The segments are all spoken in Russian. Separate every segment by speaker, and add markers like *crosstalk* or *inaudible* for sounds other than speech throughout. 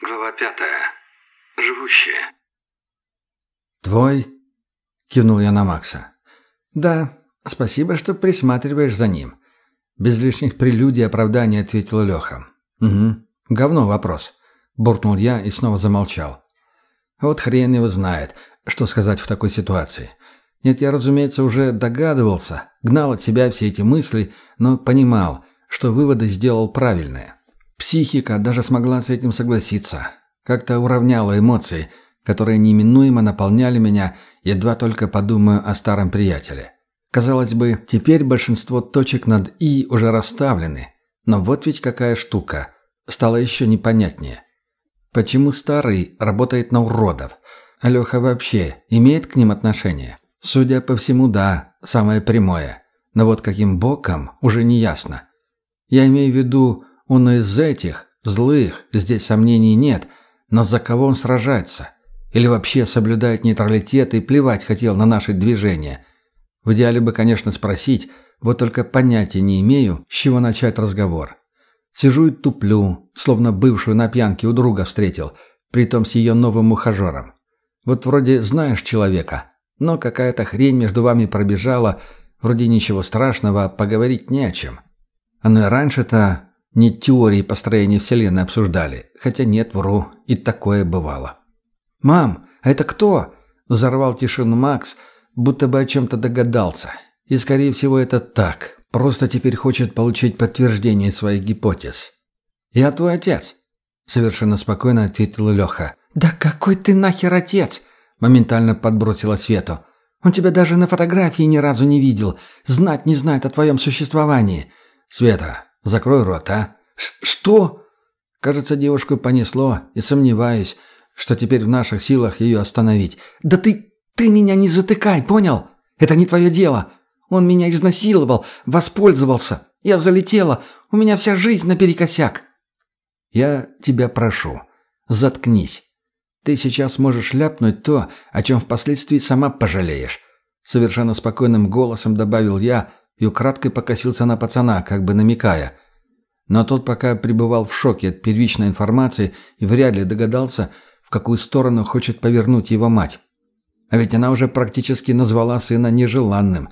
Speaker 1: Глава пятая. Живущие.
Speaker 2: «Твой?» — кивнул я на Макса. «Да, спасибо, что присматриваешь за ним». Без лишних прелюдий и оправданий ответил Леха. «Угу. Говно вопрос», — буркнул я и снова замолчал. Вот хрен его знает, что сказать в такой ситуации. Нет, я, разумеется, уже догадывался, гнал от себя все эти мысли, но понимал, что выводы сделал правильные. Психика даже смогла с этим согласиться. Как-то уравняла эмоции, которые неминуемо наполняли меня, едва только подумаю о старом приятеле. Казалось бы, теперь большинство точек над «и» уже расставлены. Но вот ведь какая штука. Стало еще непонятнее. Почему старый работает на уродов? Алёха вообще имеет к ним отношение? Судя по всему, да, самое прямое. Но вот каким боком, уже не ясно. Я имею в виду, он из этих, злых, здесь сомнений нет, но за кого он сражается? Или вообще соблюдает нейтралитет и плевать хотел на наши движения? В идеале бы, конечно, спросить, вот только понятия не имею, с чего начать разговор. Сижу и туплю, словно бывшую на пьянке у друга встретил, притом с ее новым ухажером. Вот вроде знаешь человека, но какая-то хрень между вами пробежала, вроде ничего страшного, поговорить не о чем. Оно и раньше-то не теории построения Вселенной обсуждали, хотя нет, вру, и такое бывало. «Мам, а это кто?» – взорвал тишину Макс, будто бы о чем-то догадался. И, скорее всего, это так, просто теперь хочет получить подтверждение своих гипотез. «Я твой отец», – совершенно спокойно ответил Леха. «Да какой ты нахер отец?» – моментально подбросила Свету. «Он тебя даже на фотографии ни разу не видел, знать не знает о твоем существовании». «Света, закрой рот, а?» Ш «Что?» Кажется, девушку понесло, и сомневаюсь, что теперь в наших силах ее остановить. «Да ты... ты меня не затыкай, понял? Это не твое дело. Он меня изнасиловал, воспользовался. Я залетела, у меня вся жизнь наперекосяк». «Я тебя прошу, заткнись. Ты сейчас можешь ляпнуть то, о чем впоследствии сама пожалеешь». Совершенно спокойным голосом добавил я, и украдкой покосился на пацана, как бы намекая. Но тот пока пребывал в шоке от первичной информации и вряд ли догадался, в какую сторону хочет повернуть его мать. А ведь она уже практически назвала сына нежеланным.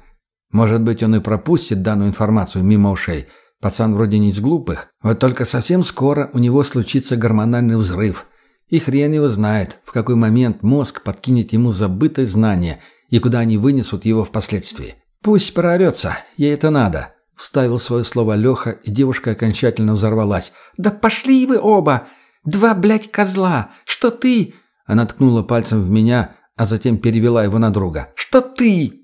Speaker 2: Может быть, он и пропустит данную информацию мимо ушей. Пацан вроде не из глупых. Вот только совсем скоро у него случится гормональный взрыв. И хрен его знает, в какой момент мозг подкинет ему забытое знание и куда они вынесут его впоследствии. «Пусть проорется, ей это надо», — вставил свое слово Леха, и девушка окончательно взорвалась. «Да пошли вы оба! Два, блядь, козла! Что ты?» Она ткнула пальцем в меня, а затем перевела его на друга. «Что ты?»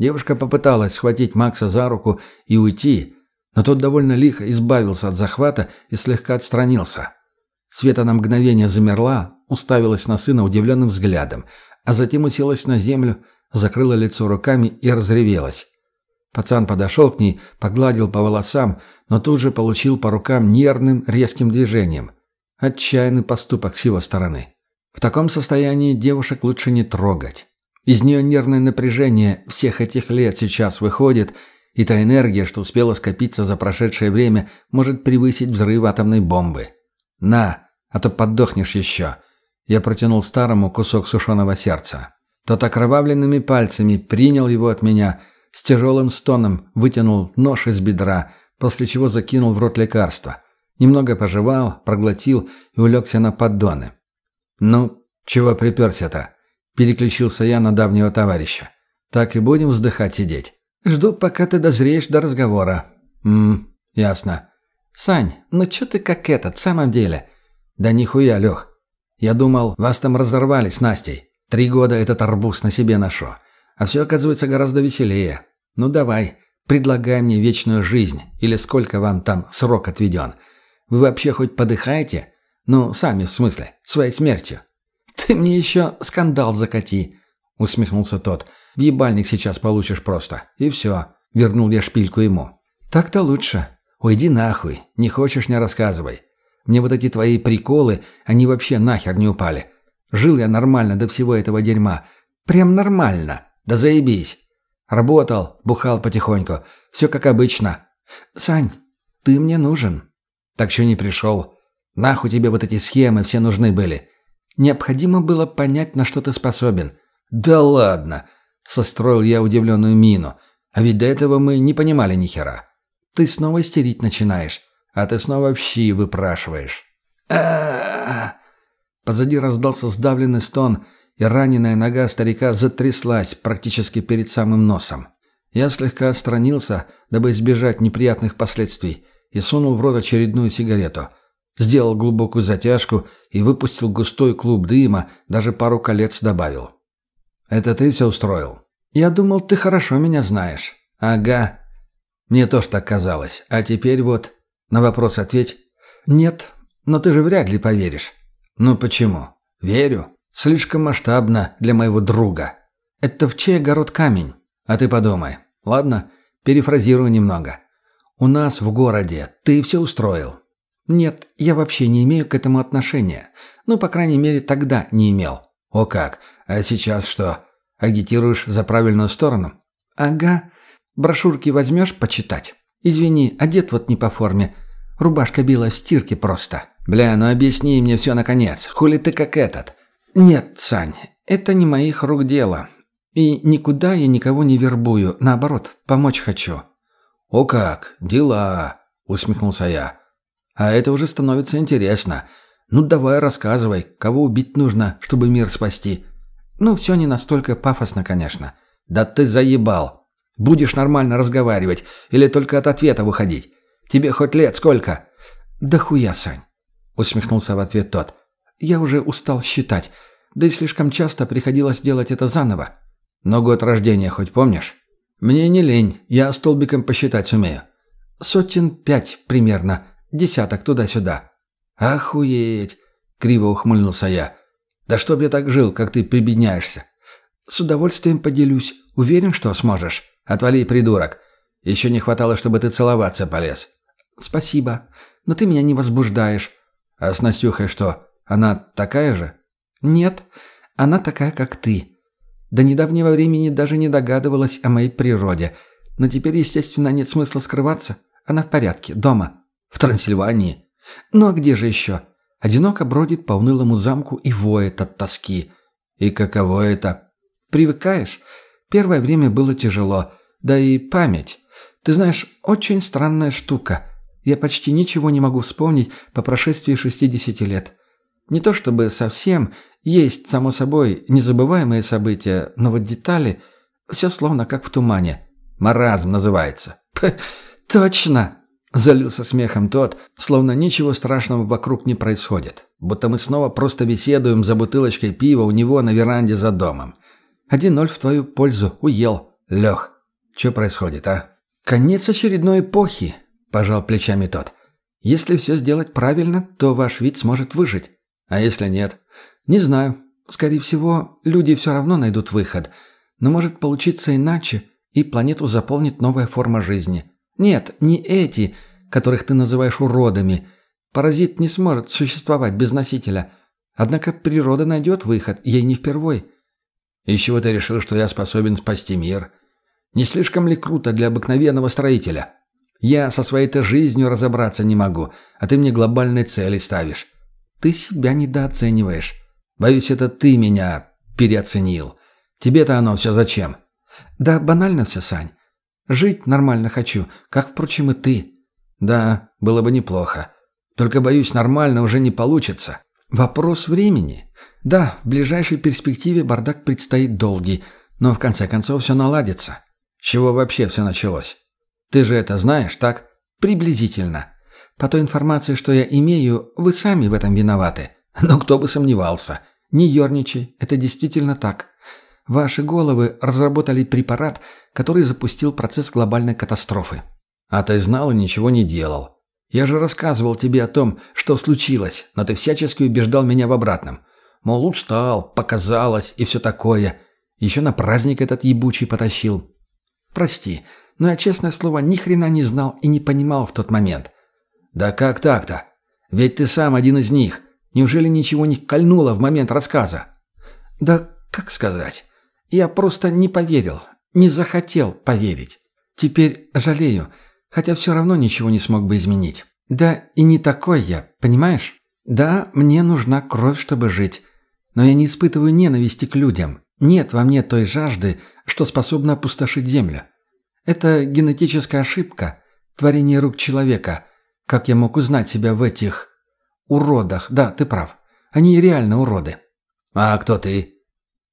Speaker 2: Девушка попыталась схватить Макса за руку и уйти, но тот довольно лихо избавился от захвата и слегка отстранился. Света на мгновение замерла, уставилась на сына удивленным взглядом, а затем уселась на землю, закрыла лицо руками и разревелась. Пацан подошел к ней, погладил по волосам, но тут же получил по рукам нервным, резким движением. Отчаянный поступок с его стороны. В таком состоянии девушек лучше не трогать. Из нее нервное напряжение всех этих лет сейчас выходит, и та энергия, что успела скопиться за прошедшее время, может превысить взрыв атомной бомбы. «На, а то подохнешь еще». Я протянул старому кусок сушеного сердца. Тот окровавленными пальцами принял его от меня, с тяжелым стоном вытянул нож из бедра, после чего закинул в рот лекарство. Немного пожевал, проглотил и улегся на поддоны. «Ну, чего приперся-то?» – переключился я на давнего товарища. «Так и будем вздыхать сидеть. Жду, пока ты дозреешь до разговора». «Ммм, ясно». «Сань, ну чё ты как этот, в самом деле?» «Да нихуя, Лёх. Я думал, вас там разорвали с Настей. Три года этот арбуз на себе ношу. А все оказывается гораздо веселее. Ну давай, предлагай мне вечную жизнь, или сколько вам там срок отведен. Вы вообще хоть подыхаете? Ну, сами, в смысле, своей смертью. Ты мне еще скандал закати, усмехнулся тот. В ебальник сейчас получишь просто. И все. Вернул я шпильку ему. Так-то лучше. Уйди нахуй. Не хочешь, не рассказывай. Мне вот эти твои приколы, они вообще нахер не упали. Жил я нормально до всего этого дерьма. Прям нормально. Да заебись. Работал, бухал потихоньку. Все как обычно. Сань, ты мне нужен. Так что не пришел. Нахуй тебе вот эти схемы все нужны были? Необходимо было понять, на что ты способен. Да ладно, состроил я удивленную мину. А ведь до этого мы не понимали ни хера. Ты снова истерить начинаешь, а ты снова щи выпрашиваешь. а Позади раздался сдавленный стон, и раненая нога старика затряслась практически перед самым носом. Я слегка отстранился, дабы избежать неприятных последствий, и сунул в рот очередную сигарету. Сделал глубокую затяжку и выпустил густой клуб дыма, даже пару колец добавил. «Это ты все устроил?» «Я думал, ты хорошо меня знаешь». «Ага. Мне тоже так казалось. А теперь вот...» «На вопрос ответь». «Нет, но ты же вряд ли поверишь». «Ну почему?» «Верю. Слишком масштабно для моего друга. Это в чей огород камень? А ты подумай. Ладно, перефразирую немного. У нас в городе ты все устроил. Нет, я вообще не имею к этому отношения. Ну, по крайней мере, тогда не имел. О как? А сейчас что? Агитируешь за правильную сторону? Ага. Брошюрки возьмешь почитать? Извини, одет вот не по форме. Рубашка белая в стирке просто. Бля, ну объясни мне все наконец. Хули ты как этот? Нет, Сань, это не моих рук дело. И никуда я никого не вербую. Наоборот, помочь хочу. «О как! Дела!» — усмехнулся я. «А это уже становится интересно. Ну давай рассказывай, кого убить нужно, чтобы мир спасти?» «Ну, все не настолько пафосно, конечно». «Да ты заебал! Будешь нормально разговаривать или только от ответа выходить? Тебе хоть лет сколько?» «Да хуя, Сань!» — усмехнулся в ответ тот. «Я уже устал считать, да и слишком часто приходилось делать это заново. Но год рождения хоть помнишь?» «Мне не лень, я столбиком посчитать сумею». «Сотен пять примерно, десяток туда-сюда». «Охуеть!» — криво ухмыльнулся я. «Да чтоб я так жил, как ты прибедняешься». «С удовольствием поделюсь. Уверен, что сможешь?» «Отвали, придурок. Еще не хватало, чтобы ты целоваться полез». «Спасибо. Но ты меня не возбуждаешь». «А с Настюхой что, она такая же?» «Нет, она такая, как ты». До недавнего времени даже не догадывалась о моей природе. Но теперь, естественно, нет смысла скрываться. Она в порядке, дома. В Трансильвании. Ну а где же еще? Одиноко бродит по унылому замку и воет от тоски. И каково это? Привыкаешь? Первое время было тяжело. Да и память. Ты знаешь, очень странная штука. Я почти ничего не могу вспомнить по прошествии 60 лет. Не то чтобы совсем, есть, само собой, незабываемые события, но вот детали – все словно как в тумане. Маразм называется. Точно! Залился смехом тот, словно ничего страшного вокруг не происходит. Будто мы снова просто беседуем за бутылочкой пива у него на веранде за домом. Один ноль в твою пользу. Уел. Лех. Что происходит, а? Конец очередной эпохи, пожал плечами тот. Если все сделать правильно, то ваш вид сможет выжить. А если нет? Не знаю. Скорее всего, люди все равно найдут выход. Но может получиться иначе, и планету заполнит новая форма жизни. Нет, не эти, которых ты называешь уродами. Паразит не сможет существовать без носителя. Однако природа найдет выход, ей не впервой. Из чего ты решил, что я способен спасти мир? Не слишком ли круто для обыкновенного строителя? Я со своей-то жизнью разобраться не могу, а ты мне глобальные цели ставишь. Ты себя недооцениваешь. Боюсь, это ты меня переоценил. Тебе-то оно все зачем? Да банально все, Сань. Жить нормально хочу, как, впрочем, и ты. Да, было бы неплохо. Только, боюсь, нормально уже не получится. Вопрос времени. Да, в ближайшей перспективе бардак предстоит долгий, но в конце концов все наладится. С чего вообще все началось? Ты же это знаешь, так? Приблизительно. По той информации, что я имею, вы сами в этом виноваты. Но кто бы сомневался. Не ерничай, это действительно так. Ваши головы разработали препарат, который запустил процесс глобальной катастрофы. А ты знал и ничего не делал. Я же рассказывал тебе о том, что случилось, но ты всячески убеждал меня в обратном. Мол, устал, показалось и все такое. Еще на праздник этот ебучий потащил. Прости, но я, честное слово, ни хрена не знал и не понимал в тот момент. «Да как так-то? Ведь ты сам один из них. Неужели ничего не кольнуло в момент рассказа?» «Да как сказать? Я просто не поверил, не захотел поверить. Теперь жалею, хотя все равно ничего не смог бы изменить. Да и не такой я, понимаешь?» Да, мне нужна кровь, чтобы жить. Но я не испытываю ненависти к людям. Нет во мне той жажды, что способна опустошить землю. Это генетическая ошибка, творение рук человека. Как я мог узнать себя в этих... уродах? Да, ты прав. Они реально уроды.
Speaker 1: А кто ты?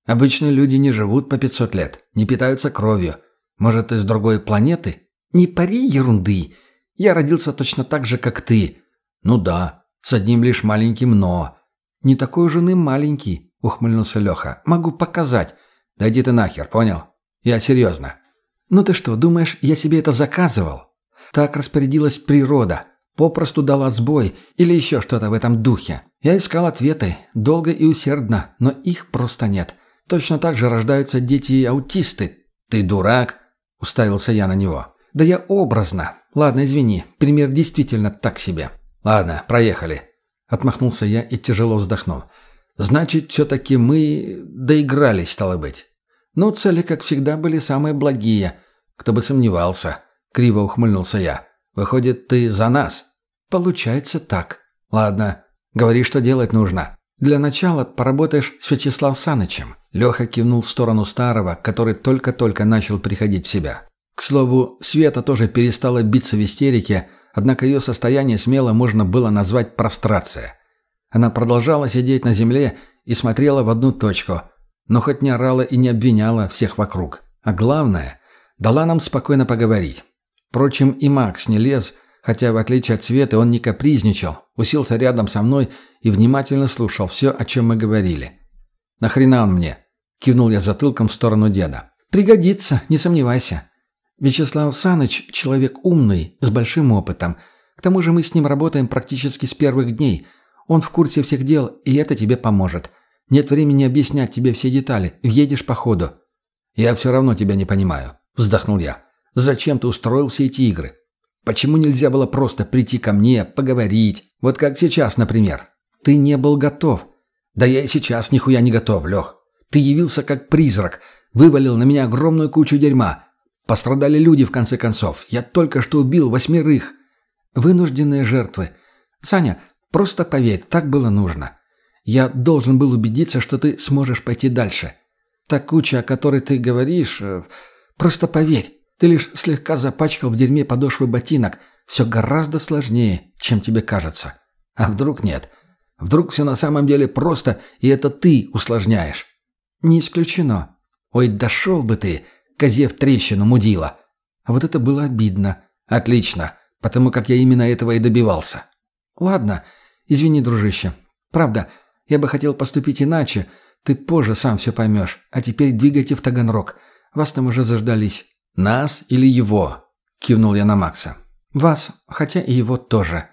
Speaker 2: Обычные люди не живут по 500 лет, не питаются кровью. Может, из другой планеты? Не пари ерунды. Я родился точно так же, как ты.
Speaker 1: Ну да, с одним лишь маленьким «но».
Speaker 2: Не такой уж он и маленький, ухмыльнулся Леха. Могу показать.
Speaker 1: Да иди ты нахер, понял? Я серьезно.
Speaker 2: Ну ты что, думаешь, я себе это заказывал? Так распорядилась природа. Попросту дала сбой или еще что-то в этом духе. Я искал ответы, долго и усердно, но их просто нет. Точно так же рождаются дети-аутисты.
Speaker 1: Ты дурак? Уставился я на него.
Speaker 2: Да я образно. Ладно, извини, пример действительно так себе.
Speaker 1: Ладно, проехали.
Speaker 2: Отмахнулся я и тяжело вздохнул. Значит, все-таки мы доигрались, стало быть. Ну, цели, как всегда, были самые благие. Кто бы сомневался. Криво ухмыльнулся я. Выходит, ты за нас? Получается так. Ладно, говори, что делать нужно. Для начала поработаешь с Вячеслав Санычем. Леха кивнул в сторону старого, который только-только начал приходить в себя. К слову, Света тоже перестала биться в истерике, однако ее состояние смело можно было назвать прострация. Она продолжала сидеть на земле и смотрела в одну точку, но хоть не орала и не обвиняла всех вокруг. А главное, дала нам спокойно поговорить. Впрочем, и Макс не лез, хотя, в отличие от Светы, он не капризничал, уселся рядом со мной и внимательно слушал все, о чем мы говорили. «Нахрена он мне?» – кивнул я затылком в сторону деда. «Пригодится, не сомневайся. Вячеслав Саныч – человек умный, с большим опытом. К тому же мы с ним работаем практически с первых дней. Он в курсе всех дел, и это тебе поможет. Нет времени объяснять тебе все детали. Въедешь по ходу».
Speaker 1: «Я все равно тебя не понимаю», – вздохнул я. Зачем ты устроил все эти игры? Почему нельзя было просто прийти ко мне, поговорить? Вот как сейчас, например.
Speaker 2: Ты не был готов.
Speaker 1: Да я и сейчас нихуя не готов, Лех. Ты явился как призрак, вывалил на меня огромную кучу дерьма. Пострадали люди, в конце концов. Я только что убил восьмерых.
Speaker 2: Вынужденные жертвы. Саня, просто поверь, так было нужно. Я должен был убедиться, что ты сможешь пойти дальше. Та куча, о которой ты говоришь... Э, просто поверь. Ты лишь слегка запачкал в дерьме подошвы ботинок. Все гораздо сложнее, чем тебе кажется.
Speaker 1: А вдруг нет? Вдруг все на самом деле просто, и это ты усложняешь?
Speaker 2: Не исключено.
Speaker 1: Ой, дошел бы ты, козе в трещину мудила.
Speaker 2: А вот это было обидно.
Speaker 1: Отлично, потому как я именно этого и добивался.
Speaker 2: Ладно, извини, дружище. Правда, я бы хотел поступить иначе. Ты позже сам все поймешь. А теперь двигайте в Таганрог. Вас там уже заждались.
Speaker 1: «Нас или его?» – кивнул я на Макса.
Speaker 2: «Вас, хотя и его тоже».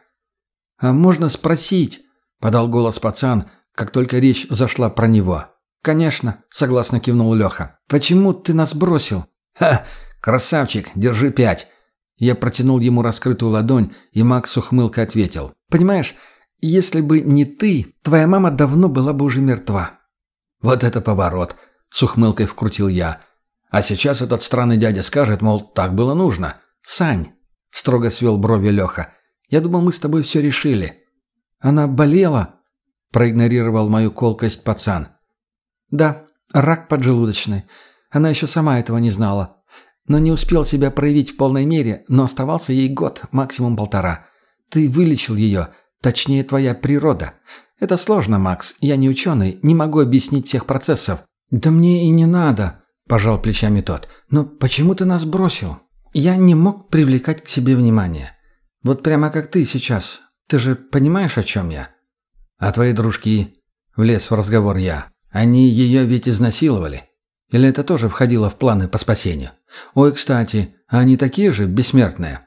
Speaker 2: «А можно спросить?» – подал голос пацан, как только речь зашла про него. «Конечно», – согласно кивнул Леха. «Почему ты нас бросил?»
Speaker 1: «Ха! Красавчик, держи пять!»
Speaker 2: Я протянул ему раскрытую ладонь, и Макс ухмылкой ответил. «Понимаешь, если бы не ты, твоя мама давно была бы уже мертва».
Speaker 1: «Вот это поворот!» – с ухмылкой вкрутил я. А сейчас этот странный дядя скажет, мол, так было нужно.
Speaker 2: «Сань», — строго свел брови Леха, — «я думал, мы с тобой все решили». «Она болела?» — проигнорировал мою колкость пацан. «Да, рак поджелудочный. Она еще сама этого не знала. Но не успел себя проявить в полной мере, но оставался ей год, максимум полтора. Ты вылечил ее, точнее, твоя природа. Это сложно, Макс, я не ученый, не могу объяснить всех процессов». «Да мне и не надо», – пожал плечами тот. «Но почему ты нас бросил? Я не мог привлекать к себе внимание. Вот прямо как ты сейчас. Ты же понимаешь, о чем я?»
Speaker 1: «А твои дружки?» – влез в разговор я. «Они ее ведь изнасиловали. Или это тоже входило в планы по спасению? Ой, кстати, они такие же бессмертные?»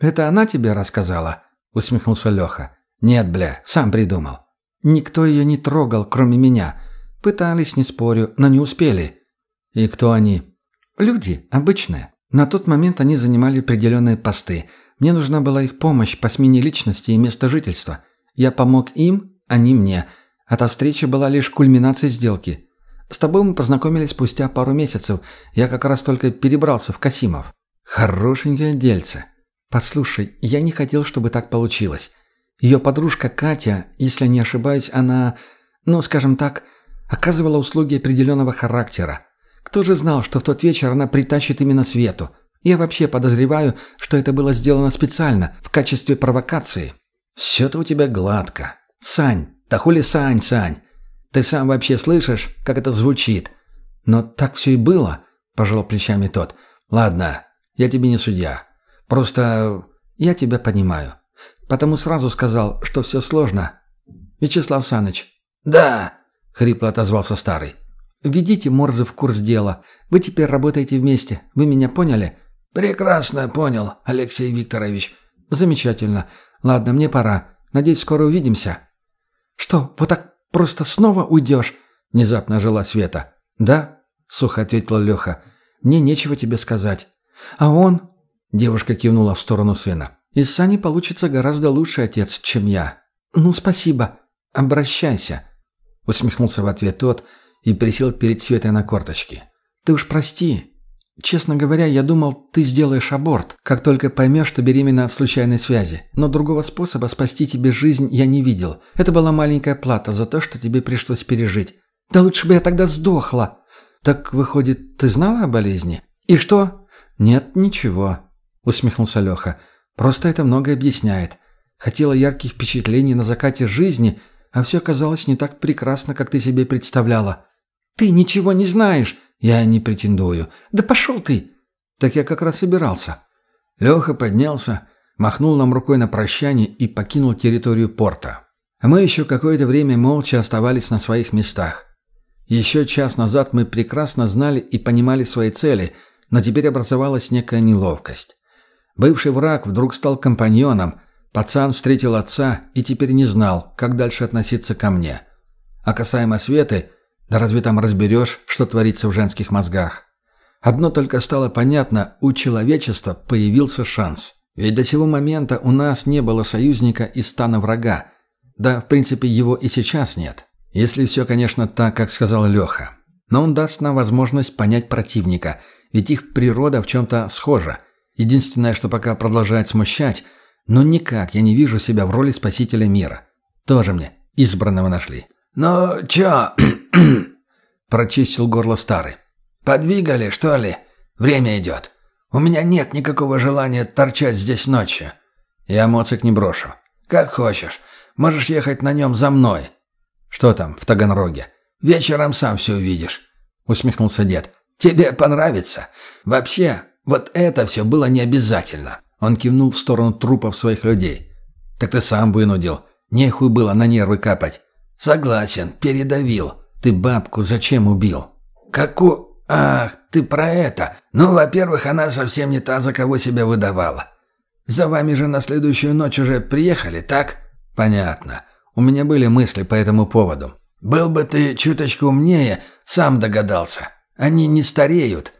Speaker 2: «Это она тебе рассказала?» – усмехнулся Леха.
Speaker 1: «Нет, бля, сам придумал».
Speaker 2: «Никто ее не трогал, кроме меня. Пытались, не спорю, но не успели.
Speaker 1: «И кто они?»
Speaker 2: «Люди, обычные. На тот момент они занимали определенные посты. Мне нужна была их помощь по смене личности и места жительства. Я помог им, они мне. А та встреча была лишь кульминацией сделки. С тобой мы познакомились спустя пару месяцев. Я как раз только перебрался в Касимов».
Speaker 1: «Хорошенькое дельце».
Speaker 2: «Послушай, я не хотел, чтобы так получилось.
Speaker 1: Ее подружка Катя, если не ошибаюсь, она, ну, скажем так, оказывала услуги определенного характера. Кто же знал, что в тот вечер она притащит именно Свету? Я вообще подозреваю, что это было сделано специально, в качестве провокации. Все-то у тебя гладко. Сань, да хули Сань, Сань? Ты сам вообще слышишь, как это звучит? Но так все и было, пожал плечами тот. Ладно, я тебе не судья. Просто я тебя понимаю. Потому сразу сказал, что все сложно. Вячеслав Саныч.
Speaker 2: Да,
Speaker 1: хрипло отозвался старый. Введите Морзе в курс дела. Вы теперь работаете вместе. Вы меня поняли?
Speaker 2: Прекрасно понял, Алексей Викторович.
Speaker 1: Замечательно. Ладно, мне пора. Надеюсь, скоро увидимся. Что, вот так просто снова уйдешь? Внезапно жила Света. Да, сухо ответила Леха. Мне нечего тебе сказать. А он? Девушка кивнула в сторону сына. Из Сани получится гораздо лучше отец, чем я. Ну, спасибо. Обращайся. Усмехнулся в ответ тот и присел перед Светой на корточки. Ты уж прости. Честно говоря, я думал, ты сделаешь аборт, как только поймешь, что беременна от случайной связи. Но другого способа спасти тебе жизнь я не видел. Это была маленькая плата за то, что тебе пришлось пережить. Да лучше бы я тогда сдохла. Так, выходит, ты знала о болезни? И что? Нет, ничего. Усмехнулся Леха. Просто это многое объясняет. Хотела ярких впечатлений на закате жизни, а все оказалось не так прекрасно, как ты себе представляла. Ты ничего не знаешь. Я не претендую. Да пошел ты. Так я как раз собирался. Леха поднялся, махнул нам рукой на прощание и покинул территорию порта. А мы еще какое-то время молча оставались на своих местах. Еще час назад мы прекрасно знали и понимали свои цели, но теперь образовалась некая неловкость. Бывший враг вдруг стал компаньоном, пацан встретил отца и теперь не знал, как дальше относиться ко мне. А касаемо Светы, да разве там разберешь, что творится в женских мозгах? Одно только стало понятно, у человечества появился шанс. Ведь до сего момента у нас не было союзника из стана врага. Да, в принципе, его и сейчас нет. Если все, конечно, так, как сказал Леха. Но он даст нам возможность понять противника, ведь их природа в чем-то схожа – Единственное, что пока продолжает смущать, но никак я не вижу себя в роли спасителя мира. Тоже мне избранного нашли.
Speaker 2: «Ну, чё?» *clears throat* – прочистил горло старый. «Подвигали, что ли? Время идет. У меня нет никакого желания торчать здесь ночью. Я моцик не брошу. Как хочешь. Можешь ехать на нем за мной».
Speaker 1: «Что там в Таганроге?»
Speaker 2: «Вечером сам все увидишь», — усмехнулся дед. «Тебе понравится. Вообще, вот это все было не обязательно. Он кивнул в сторону трупов своих людей. Так ты сам вынудил. Нехуй было на нервы капать. Согласен, передавил. Ты бабку зачем убил? Каку... Ах, ты про это. Ну, во-первых, она совсем не та, за кого себя выдавала. За вами же на следующую ночь уже приехали, так? Понятно. У меня были мысли по этому поводу. Был бы ты чуточку умнее, сам догадался. Они не стареют.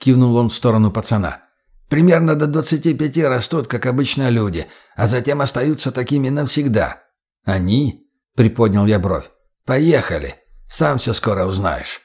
Speaker 2: Кивнул он в сторону пацана. «Примерно до двадцати пяти растут, как обычно люди, а затем остаются такими навсегда». «Они?» — приподнял я бровь. «Поехали. Сам все скоро узнаешь».